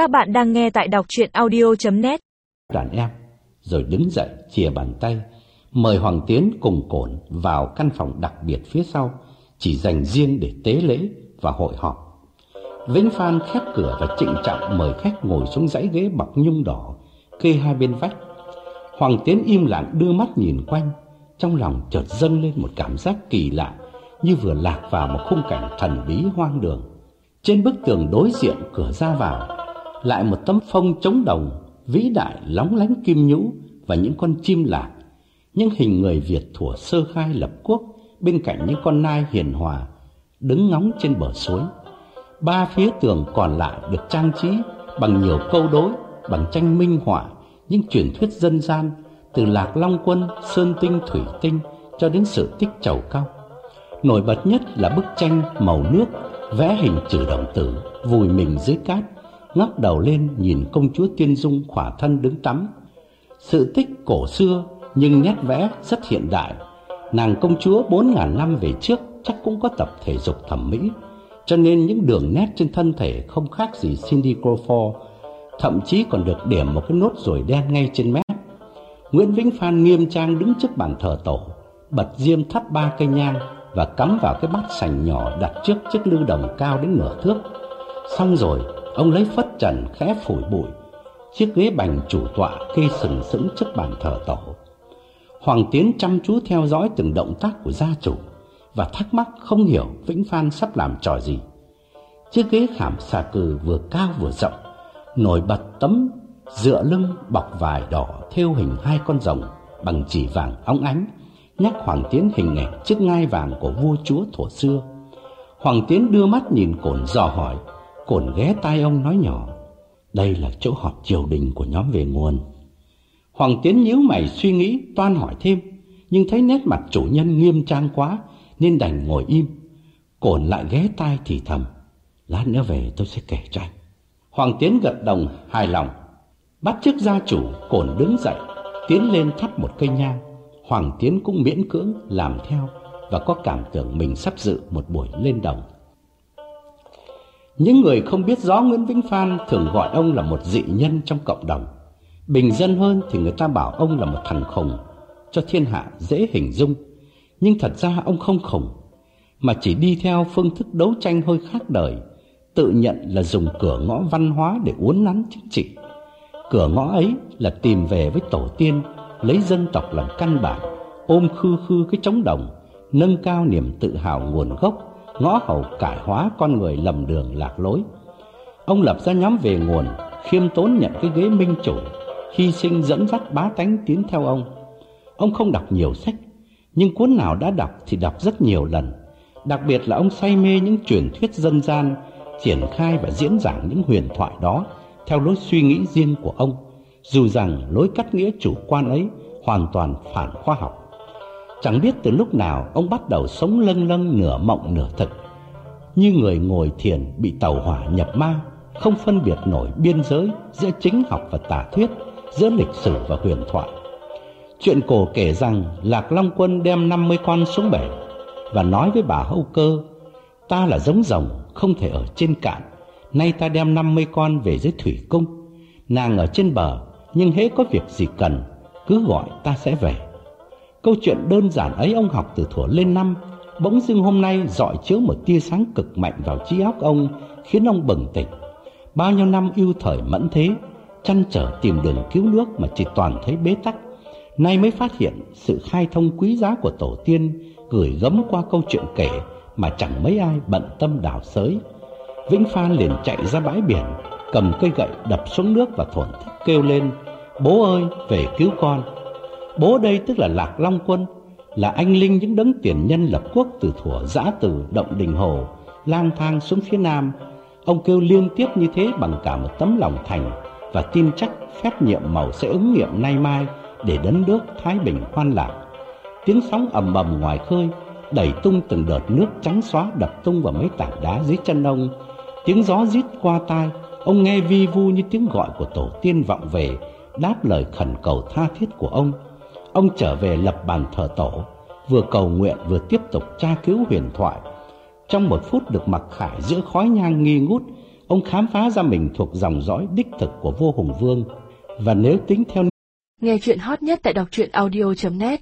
Các bạn đang nghe tại đọc chuyện audio.net Đàn em, Rồi đứng dậy, chìa bàn tay, Mời Hoàng Tiến cùng cổn vào căn phòng đặc biệt phía sau, Chỉ dành riêng để tế lễ và hội họp. Vĩnh Phan khép cửa và trịnh trọng mời khách ngồi xuống dãy ghế bọc nhung đỏ, Kê hai bên vách. Hoàng Tiến im lặng đưa mắt nhìn quanh, Trong lòng chợt dâng lên một cảm giác kỳ lạ, Như vừa lạc vào một khung cảnh thần bí hoang đường. Trên bức tường đối diện, cửa ra vào lại một tấm phông chống đồng Vĩ đại lóng lánh kim nhũ Và những con chim lạc. Những hình người Việt thủa sơ khai lập quốc Bên cạnh những con nai hiền hòa Đứng ngóng trên bờ suối. Ba phía tường còn lại được trang trí Bằng nhiều câu đối Bằng tranh minh họa những truyền thuyết dân gian từ Lạc Long Quân, Sơn Tinh, Thủy Tinh cho đến sự tích trầu cao. Nổi bật nhất là bức tranh màu nước vẽ hình chữ đồng tử vùi mình dưới cát, ngóc đầu lên nhìn công chúa Tiên Dung khỏa thân đứng tắm. Sự tích cổ xưa nhưng nét vẽ rất hiện đại. Nàng công chúa bốn ngàn năm về trước chắc cũng có tập thể dục thẩm mỹ, cho nên những đường nét trên thân thể không khác gì Cindy Crawford thậm chí còn được điểm một cái nốt ruồi đen ngay trên mép. Nguyễn Vĩnh Phan nghiêm trang đứng trước bàn thờ tổ, bật diêm thắp ba cây nhang và cắm vào cái bát sành nhỏ đặt trước chiếc lư đồng cao đến nửa thước. Xong rồi, ông lấy phất trần khẽ phủi bụi, chiếc ghế bành chủ tọa kê sừng sững trước bàn thờ tổ. Hoàng Tiến chăm chú theo dõi từng động tác của gia chủ và thắc mắc không hiểu Vĩnh Phan sắp làm trò gì. Chiếc ghế khảm xà cừ vừa cao vừa rộng, nổi bật tấm dựa lưng bọc vải đỏ theo hình hai con rồng bằng chỉ vàng óng ánh, nhắc Hoàng Tiến hình ảnh chiếc ngai vàng của vua chúa thổ xưa. Hoàng Tiến đưa mắt nhìn Cổn dò hỏi, Cổn ghé tai ông nói nhỏ, đây là chỗ họp triều đình của nhóm về nguồn. Hoàng Tiến nhíu mày suy nghĩ, toan hỏi thêm, nhưng thấy nét mặt chủ nhân nghiêm trang quá, nên đành ngồi im. Cổn lại ghé tai thì thầm, lát nữa về tôi sẽ kể cho anh. Hoàng Tiến gật đồng hài lòng Bắt chức gia chủ cổn đứng dậy Tiến lên thắp một cây nhang Hoàng Tiến cũng miễn cưỡng làm theo Và có cảm tưởng mình sắp dự một buổi lên đồng những người không biết rõ Nguyễn Vĩnh Phan Thường gọi ông là một dị nhân trong cộng đồng Bình dân hơn thì người ta bảo ông là một thằng khùng Cho thiên hạ dễ hình dung Nhưng thật ra ông không khùng Mà chỉ đi theo phương thức đấu tranh hơi khác đời tự nhận là dùng cửa ngõ văn hóa để uốn nắn chính trị. Cửa ngõ ấy là tìm về với tổ tiên, lấy dân tộc làm căn bản, ôm khư khư cái trống đồng, nâng cao niềm tự hào nguồn gốc, ngõ hầu cải hóa con người lầm đường lạc lối. Ông lập ra nhóm về nguồn, khiêm tốn nhận cái ghế minh chủ, hy sinh dẫn dắt bá tánh tiến theo ông. Ông không đọc nhiều sách, nhưng cuốn nào đã đọc thì đọc rất nhiều lần. Đặc biệt là ông say mê những truyền thuyết dân gian, triển khai và diễn giảng những huyền thoại đó theo lối suy nghĩ riêng của ông, dù rằng lối cắt nghĩa chủ quan ấy hoàn toàn phản khoa học. Chẳng biết từ lúc nào ông bắt đầu sống lâng lâng nửa mộng nửa thực, như người ngồi thiền bị tàu hỏa nhập ma, không phân biệt nổi biên giới giữa chính học và tả thuyết, giữa lịch sử và huyền thoại. Chuyện cổ kể rằng Lạc Long Quân đem 50 con xuống bể và nói với bà Hâu Cơ, ta là giống rồng không thể ở trên cạn. Nay ta đem 50 con về dưới thủy cung. Nàng ở trên bờ, nhưng hễ có việc gì cần, cứ gọi ta sẽ về. Câu chuyện đơn giản ấy ông học từ thuở lên năm, bỗng dưng hôm nay dọi chiếu một tia sáng cực mạnh vào trí óc ông, khiến ông bừng tỉnh. Bao nhiêu năm yêu thời mẫn thế, chăn trở tìm đường cứu nước mà chỉ toàn thấy bế tắc. Nay mới phát hiện sự khai thông quý giá của tổ tiên gửi gấm qua câu chuyện kể mà chẳng mấy ai bận tâm đào sới. Vĩnh Phan liền chạy ra bãi biển, cầm cây gậy đập xuống nước và thổn thức kêu lên, bố ơi, về cứu con. Bố đây tức là Lạc Long Quân, là anh linh những đấng tiền nhân lập quốc từ thuở giã từ động đình hồ, lang thang xuống phía nam. Ông kêu liên tiếp như thế bằng cả một tấm lòng thành và tin chắc phép nhiệm màu sẽ ứng nghiệm nay mai để đến nước Thái Bình hoan lạc. Tiếng sóng ầm ầm ngoài khơi đẩy tung từng đợt nước trắng xóa đập tung vào mấy tảng đá dưới chân ông. Tiếng gió rít qua tai, ông nghe vi vu như tiếng gọi của tổ tiên vọng về, đáp lời khẩn cầu tha thiết của ông. Ông trở về lập bàn thờ tổ, vừa cầu nguyện vừa tiếp tục tra cứu huyền thoại. Trong một phút được mặc khải giữa khói nhang nghi ngút, ông khám phá ra mình thuộc dòng dõi đích thực của vua Hùng Vương. Và nếu tính theo Nghe chuyện hot nhất tại đọc truyện audio.net